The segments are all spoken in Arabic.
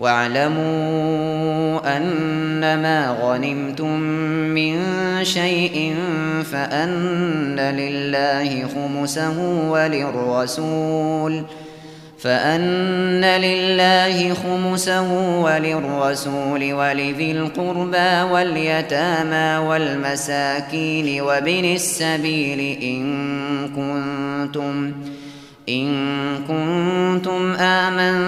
واعلموا أنما غنمتم من شيء فأن لله خمسه وللرسول فأن لله خمسه وللرسول ولذي القربى واليتامى والمساكين وبن السبيل إن كنتم إن كنتم آمنتم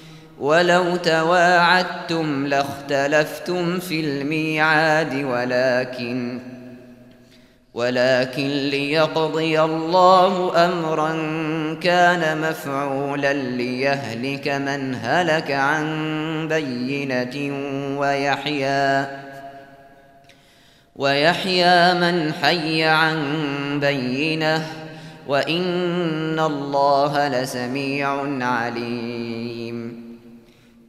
ولو تواعدتم لاختلفتم في الميعاد ولكن ولكن ليقضي الله أمرا كان مفعولا ليهلك من هلك عن بينة ويحيى ويحيى من حي عن بينة وإن الله لسميع عليم